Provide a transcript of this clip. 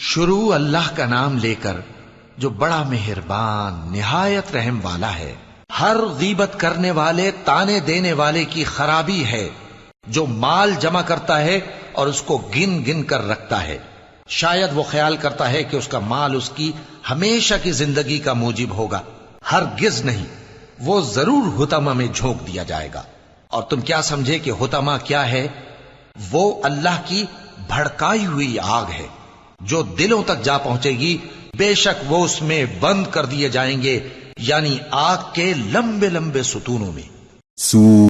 شروع اللہ کا نام لے کر جو بڑا مہربان، نہایت رحم والا ہے۔ ہر غیبت کرنے والے، تانے دینے والے کی خرابی ہے۔ جو مال جمع کرتا ہے اور اس کو گن گن کر رکھتا ہے۔ شاید وہ خیال کرتا ہے کہ اس کا مال اس کی ہمیشہ کی زندگی کا موجب ہوگا۔ ہر گز نہیں۔ وہ ضرور ہتما میں جھونک دیا جائے گا۔ اور تم کیا سمجھے کہ ہتما کیا ہے؟ وہ اللہ کی بھڑکائی ہوئی آگ ہے۔ جو دلوں تک جا پہنچے گی، بے شک وہ اس میں بند کر دیے جائیں گے یعنی آگ کے لمبے لمبے ستونوں میں۔ سو